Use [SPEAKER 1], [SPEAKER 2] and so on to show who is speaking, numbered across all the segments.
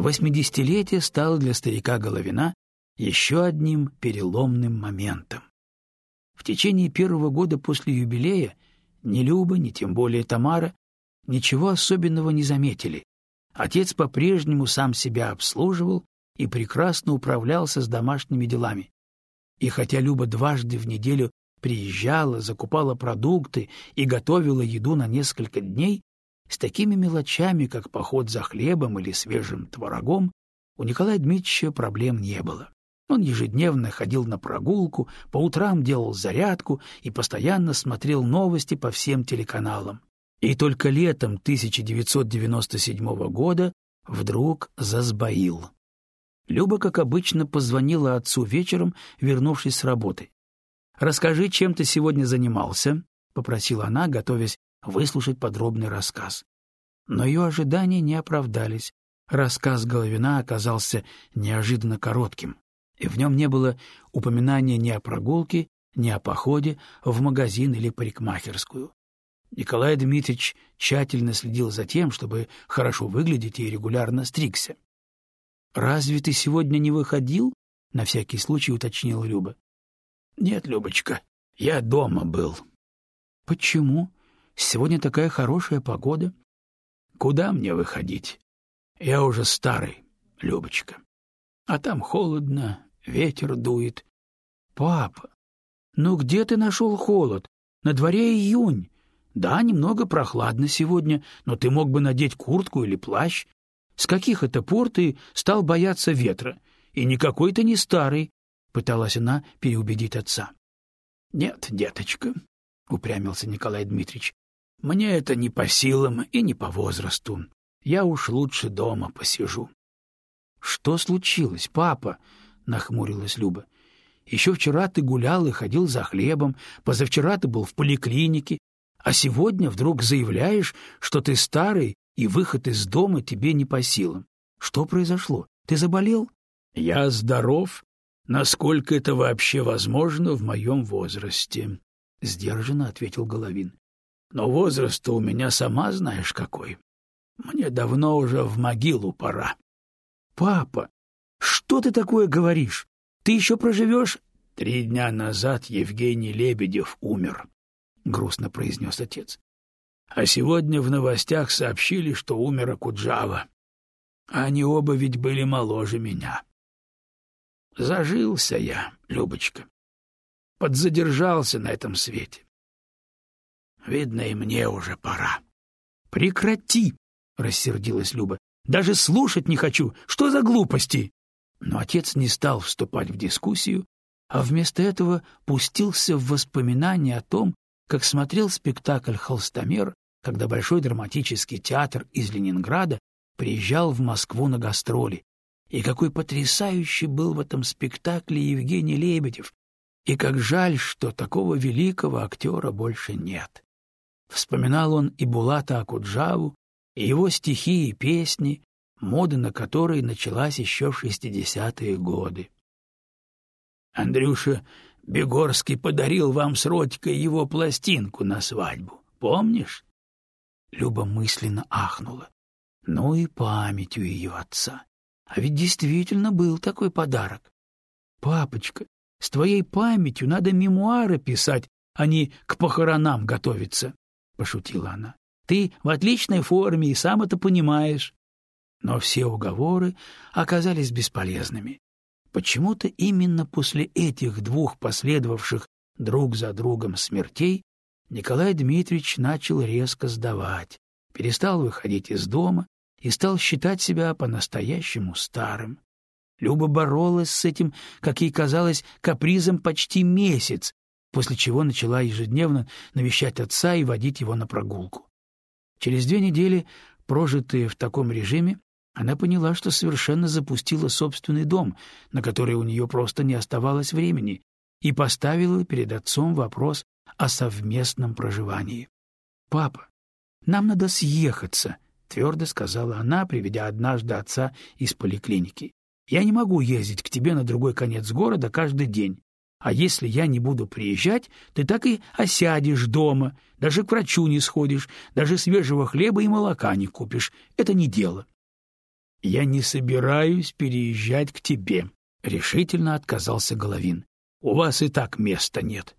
[SPEAKER 1] Восьмидесятилетие стало для старика Головина еще одним переломным моментом. В течение первого года после юбилея ни Люба, ни тем более Тамара ничего особенного не заметили. Отец по-прежнему сам себя обслуживал и прекрасно управлялся с домашними делами. И хотя Люба дважды в неделю приезжала, закупала продукты и готовила еду на несколько дней, с такими мелочами, как поход за хлебом или свежим творогом, у Николая Дмитриевича проблем не было. Он ежедневно ходил на прогулку, по утрам делал зарядку и постоянно смотрел новости по всем телеканалам. И только летом 1997 года вдруг засбоил. Люба, как обычно, позвонила отцу вечером, вернувшись с работы. «Расскажи, чем ты сегодня занимался», — попросила она, готовясь выслушать подробный рассказ. Но ее ожидания не оправдались. Рассказ Головина оказался неожиданно коротким, и в нем не было упоминания ни о прогулке, ни о походе в магазин или парикмахерскую. Николай Дмитриевич тщательно следил за тем, чтобы хорошо выглядеть и регулярно стригся. — Разве ты сегодня не выходил? — на всякий случай уточнила Люба. — Нет, Любочка, я дома был. — Почему? Сегодня такая хорошая погода. — Куда мне выходить? Я уже старый, Любочка. А там холодно, ветер дует. — Папа, ну где ты нашел холод? На дворе июнь. Да, немного прохладно сегодня, но ты мог бы надеть куртку или плащ. С каких это пор ты стал бояться ветра? И никакой ты не старый, — пыталась она переубедить отца. — Нет, деточка, — упрямился Николай Дмитриевич, — мне это не по силам и не по возрасту. Я уж лучше дома посижу. — Что случилось, папа? — нахмурилась Люба. — Еще вчера ты гулял и ходил за хлебом, позавчера ты был в поликлинике, а сегодня вдруг заявляешь, что ты старый, и выход из дома тебе не по силам. Что произошло? Ты заболел? — Я здоров, насколько это вообще возможно в моем возрасте, — сдержанно ответил Головин. — Но возраст у меня сама знаешь какой. Мне давно уже в могилу пора. — Папа, что ты такое говоришь? Ты еще проживешь? Три дня назад Евгений Лебедев умер. — грустно произнес отец. — А сегодня в новостях сообщили, что умер Акуджава. Они оба ведь были моложе меня. Зажился я, Любочка. Подзадержался на этом свете. Видно, и мне уже пора. — Прекрати! — рассердилась Люба. — Даже слушать не хочу. Что за глупости? Но отец не стал вступать в дискуссию, а вместо этого пустился в воспоминания о том, как смотрел спектакль «Холстомер», когда Большой драматический театр из Ленинграда приезжал в Москву на гастроли, и какой потрясающий был в этом спектакле Евгений Лебедев, и как жаль, что такого великого актера больше нет. Вспоминал он и Булата Акуджаву, и его стихи и песни, мода на которые началась еще в шестидесятые годы. Андрюша Бегорский подарил вам с Родькой его пластинку на свадьбу. Помнишь? Люба мысленно ахнула. Ну и память у ее отца. А ведь действительно был такой подарок. Папочка, с твоей памятью надо мемуары писать, а не к похоронам готовиться, — пошутила она. Ты в отличной форме и сам это понимаешь. Но все уговоры оказались бесполезными. Почему-то именно после этих двух последовавших друг за другом смертей Николай Дмитриевич начал резко сдавать, перестал выходить из дома и стал считать себя по-настоящему старым. Люба боролась с этим, как ей казалось, капризом почти месяц, после чего начала ежедневно навещать отца и водить его на прогулку. Через две недели, прожитые в таком режиме, она поняла, что совершенно запустила собственный дом, на который у нее просто не оставалось времени, и поставила перед отцом вопрос о совместном проживании. «Папа, нам надо съехаться», — твердо сказала она, приведя однажды отца из поликлиники. «Я не могу ездить к тебе на другой конец города каждый день. А если я не буду приезжать, ты так и осядешь дома, даже к врачу не сходишь, даже свежего хлеба и молока не купишь. Это не дело. Я не собираюсь переезжать к тебе, решительно отказался Головин. У вас и так места нет.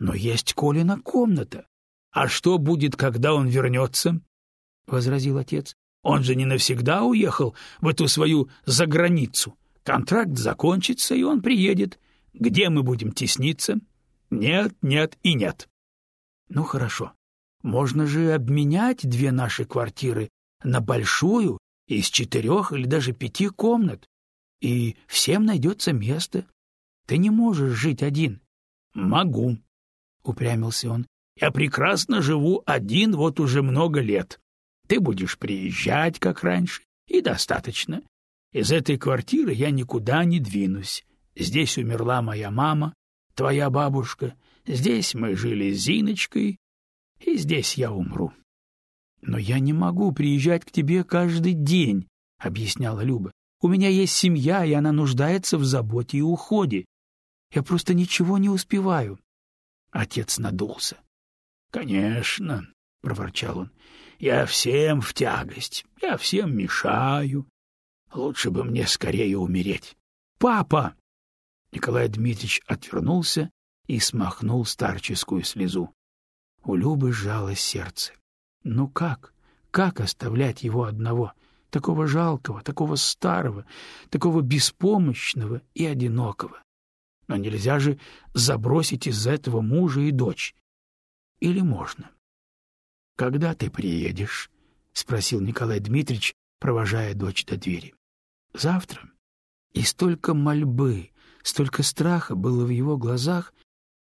[SPEAKER 1] Но есть Колина комната. А что будет, когда он вернется? — возразил отец. — Он же не навсегда уехал в эту свою заграницу. Контракт закончится, и он приедет. Где мы будем тесниться? Нет, нет и нет. — Ну, хорошо. Можно же обменять две наши квартиры на большую из четырех или даже пяти комнат, и всем найдется место. Ты не можешь жить один. — Могу, — упрямился он. — Я прекрасно живу один вот уже много лет. Ты будешь приезжать, как раньше, и достаточно. Из этой квартиры я никуда не двинусь. Здесь умерла моя мама, твоя бабушка, здесь мы жили с Зиночкой, и здесь я умру. — Но я не могу приезжать к тебе каждый день, — объясняла Люба. — У меня есть семья, и она нуждается в заботе и уходе. Я просто ничего не успеваю. Отец надулся. — Конечно, — проворчал он, — я всем в тягость, я всем мешаю. Лучше бы мне скорее умереть. — Папа! Николай Дмитриевич отвернулся и смахнул старческую слезу. У Любы сжалось сердце. Ну как? Как оставлять его одного, такого жалкого, такого старого, такого беспомощного и одинокого? Но нельзя же забросить из этого мужа и дочь. Или можно? — Когда ты приедешь? — спросил Николай Дмитриевич, провожая дочь до двери. — Завтра. И столько мольбы, столько страха было в его глазах,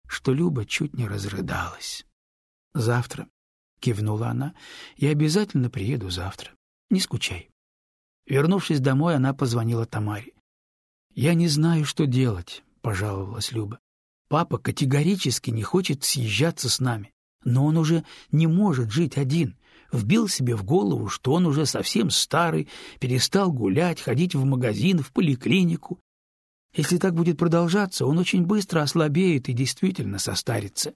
[SPEAKER 1] что Люба чуть не разрыдалась. — Завтра, — кивнула она, — я обязательно приеду завтра. Не скучай. Вернувшись домой, она позвонила Тамаре. — Я не знаю, что делать. — пожаловалась Люба. «Папа категорически не хочет съезжаться с нами, но он уже не может жить один. Вбил себе в голову, что он уже совсем старый, перестал гулять, ходить в магазин, в поликлинику. Если так будет продолжаться, он очень быстро ослабеет и действительно состарится.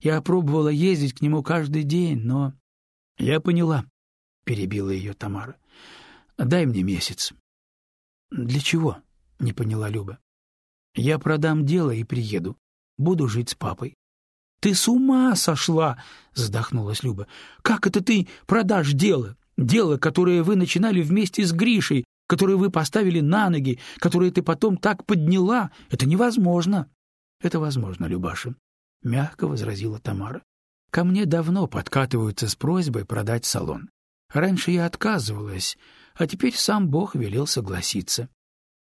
[SPEAKER 1] Я пробовала ездить к нему каждый день, но... — Я поняла, — перебила ее Тамара. — Дай мне месяц. — Для чего? — не поняла Люба. Я продам дело и приеду. Буду жить с папой. — Ты с ума сошла! — задохнулась Люба. — Как это ты продашь дело? Дело, которое вы начинали вместе с Гришей, которое вы поставили на ноги, которое ты потом так подняла. Это невозможно. — Это возможно, Любаша, — мягко возразила Тамара. — Ко мне давно подкатываются с просьбой продать салон. Раньше я отказывалась, а теперь сам Бог велел согласиться.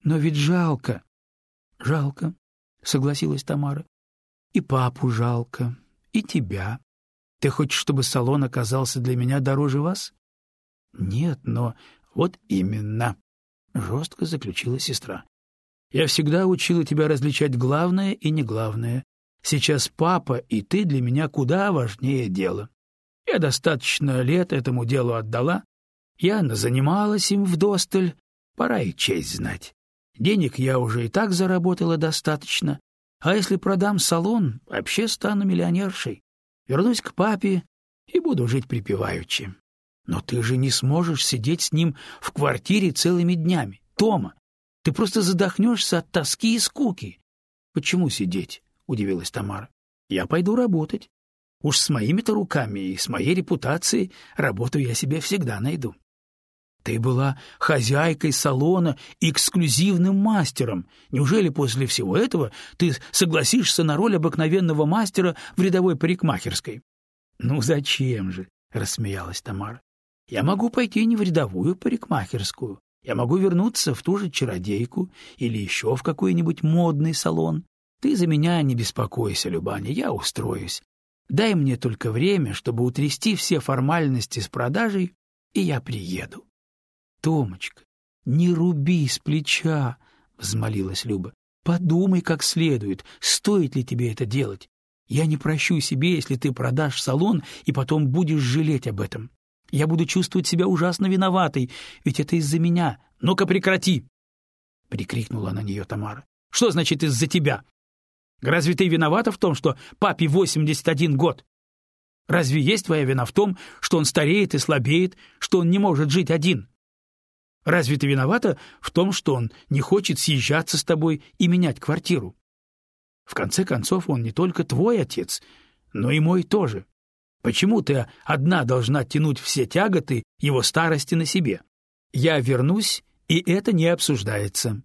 [SPEAKER 1] Но ведь жалко. — Жалко, — согласилась Тамара. — И папу жалко, и тебя. Ты хочешь, чтобы салон оказался для меня дороже вас? — Нет, но вот именно, — жестко заключила сестра. — Я всегда учила тебя различать главное и неглавное. Сейчас папа и ты для меня куда важнее дела. Я достаточно лет этому делу отдала. Я занималась им вдосталь, пора и честь знать. Денег я уже и так заработала достаточно, а если продам салон, вообще стану миллионершей. Вернусь к папе и буду жить припеваючи. Но ты же не сможешь сидеть с ним в квартире целыми днями. Тома, ты просто задохнешься от тоски и скуки. — Почему сидеть? — удивилась Тамара. — Я пойду работать. Уж с моими-то руками и с моей репутацией работу я себе всегда найду. Ты была хозяйкой салона и эксклюзивным мастером. Неужели после всего этого ты согласишься на роль обыкновенного мастера в рядовой парикмахерской? — Ну зачем же? — рассмеялась Тамара. — Я могу пойти не в рядовую парикмахерскую. Я могу вернуться в ту же чародейку или еще в какой-нибудь модный салон. Ты за меня не беспокойся, Любаня, я устроюсь. Дай мне только время, чтобы утрясти все формальности с продажей, и я приеду. Томочка, не руби с плеча, взмолилась Люба. Подумай как следует, стоит ли тебе это делать. Я не прощу себе, если ты продашь салон и потом будешь жалеть об этом. Я буду чувствовать себя ужасно виноватой, ведь это из-за меня. Ну-ка прекрати, прикрикнула на нее Тамара. Что значит из-за тебя? Разве ты виновата в том, что папе 81 год? Разве есть твоя вина в том, что он стареет и слабеет, что он не может жить один? Разве ты виновата в том, что он не хочет съезжаться с тобой и менять квартиру? В конце концов, он не только твой отец, но и мой тоже. Почему ты одна должна тянуть все тяготы его старости на себе? Я вернусь, и это не обсуждается.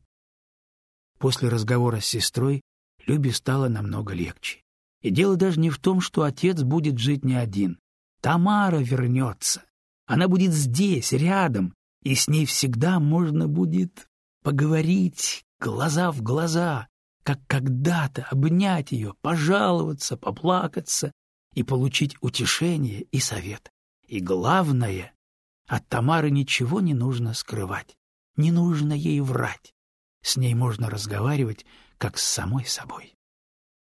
[SPEAKER 1] После разговора с сестрой Любе стало намного легче. И дело даже не в том, что отец будет жить не один. Тамара вернется. Она будет здесь, рядом, и с ней всегда можно будет поговорить глаза в глаза, как когда-то обнять ее, пожаловаться, поплакаться и получить утешение и совет. И главное, от Тамары ничего не нужно скрывать, не нужно ей врать. С ней можно разговаривать, как с самой собой.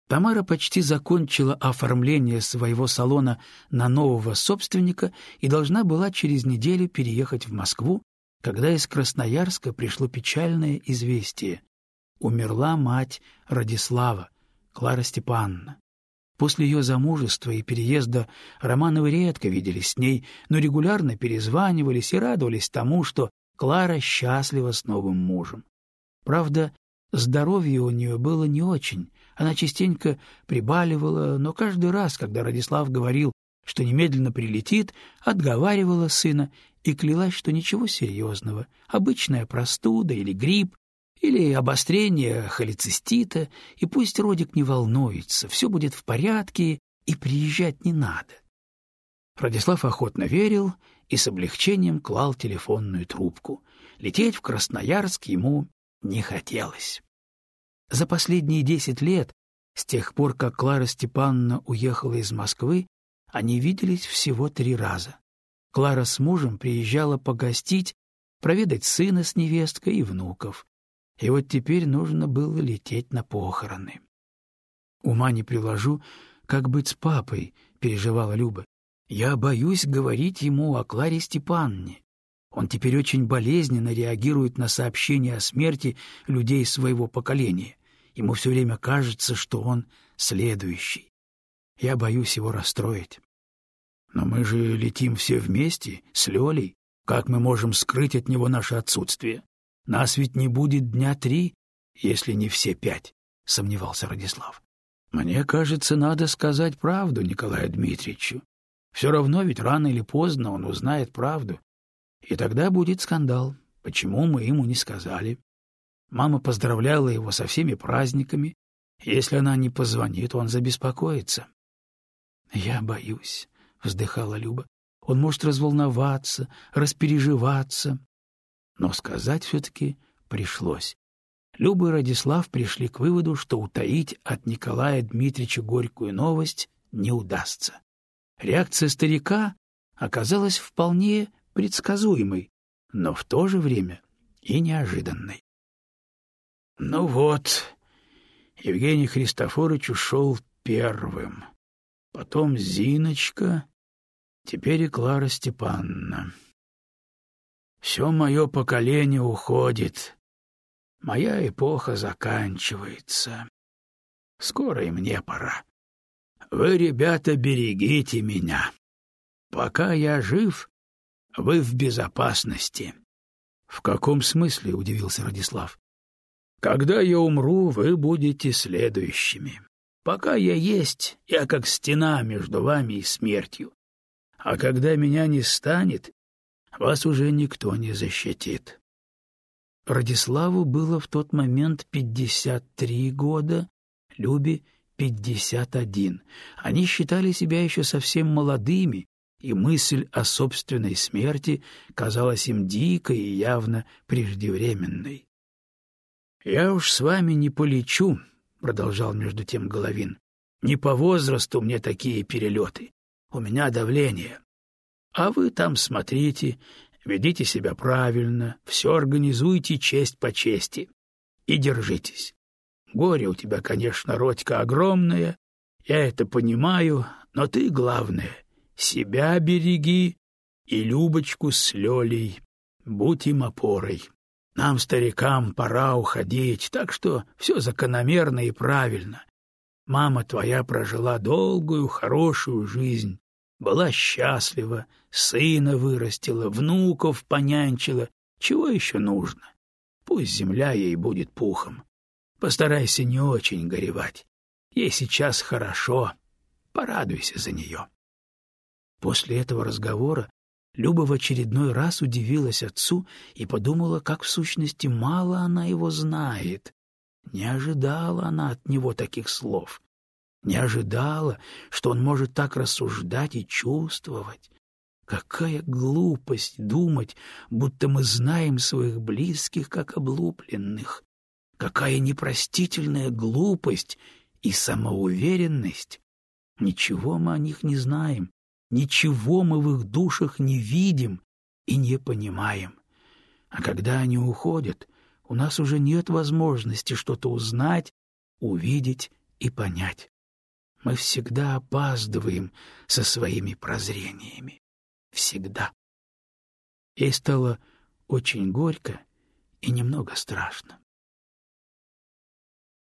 [SPEAKER 1] Тамара почти закончила оформление своего салона на нового собственника и должна была через неделю переехать в Москву, когда из Красноярска пришло печальное известие. Умерла мать Радислава, Клара Степановна. После ее замужества и переезда Романовы редко виделись с ней, но регулярно перезванивались и радовались тому, что Клара счастлива с новым мужем. Правда, здоровье у нее было не очень, она частенько прибаливала, но каждый раз, когда Радислав говорил, что немедленно прилетит, отговаривала сына и клялась, что ничего серьезного, обычная простуда или грипп, или обострение холецистита, и пусть Родик не волнуется, все будет в порядке, и приезжать не надо. Радислав охотно верил и с облегчением клал телефонную трубку. Лететь в Красноярск ему не хотелось. За последние десять лет, с тех пор, как Клара Степановна уехала из Москвы, они виделись всего три раза. Клара с мужем приезжала погостить, проведать сына с невесткой и внуков. И вот теперь нужно было лететь на похороны. «Ума не приложу, как быть с папой», — переживала Люба. «Я боюсь говорить ему о Кларе Степанне. Он теперь очень болезненно реагирует на сообщения о смерти людей своего поколения. Ему все время кажется, что он следующий. Я боюсь его расстроить. Но мы же летим все вместе, с Лёлей. Как мы можем скрыть от него наше отсутствие? Нас ведь не будет дня три, если не все пять, — сомневался Радислав. Мне кажется, надо сказать правду Николаю Дмитриевичу. Все равно ведь рано или поздно он узнает правду. И тогда будет скандал. Почему мы ему не сказали? Мама поздравляла его со всеми праздниками. Если она не позвонит, он забеспокоится. — Я боюсь, — вздыхала Люба. — Он может разволноваться, распереживаться. Но сказать все-таки пришлось. Люба и Радислав пришли к выводу, что утаить от Николая Дмитриевича горькую новость не удастся. Реакция старика оказалась вполне предсказуемой, но в то же время и неожиданной. Ну вот, Евгений Христофорович ушел первым. Потом Зиночка, теперь и Клара Степановна. Все мое поколение уходит. Моя эпоха заканчивается. Скоро и мне пора. Вы, ребята, берегите меня. Пока я жив, вы в безопасности. — В каком смысле? — удивился Радислав. Когда я умру, вы будете следующими. Пока я есть, я как стена между вами и смертью. А когда меня не станет, вас уже никто не защитит. Радиславу было в тот момент пятьдесят три года, Любе — пятьдесят один. Они считали себя еще совсем молодыми, и мысль о собственной смерти казалась им дикой и явно преждевременной. «Я уж с вами не полечу», — продолжал между тем Головин. «Не по возрасту мне такие перелеты. У меня давление. А вы там смотрите, ведите себя правильно, все организуйте честь по чести. И держитесь. Горе у тебя, конечно, Родька, огромное, я это понимаю, но ты, главное, себя береги и Любочку с Лёлей, будь им опорой». Нам, старикам, пора уходить, так что все закономерно и правильно. Мама твоя прожила долгую, хорошую жизнь, была счастлива, сына вырастила, внуков понянчила Чего еще нужно? Пусть земля ей будет пухом. Постарайся не очень горевать. Ей сейчас хорошо. Порадуйся за нее. После этого разговора Люба в очередной раз удивилась отцу и подумала, как в сущности мало она его знает. Не ожидала она от него таких слов. Не ожидала, что он может так рассуждать и чувствовать. Какая глупость думать, будто мы знаем своих близких как облупленных. Какая непростительная глупость и самоуверенность. Ничего мы о них не знаем, ничего мы в их душах не видим и не понимаем. А когда они уходят, у нас уже нет возможности что-то узнать, увидеть и понять. Мы всегда опаздываем со своими прозрениями. Всегда. Ей стало очень горько и немного страшно.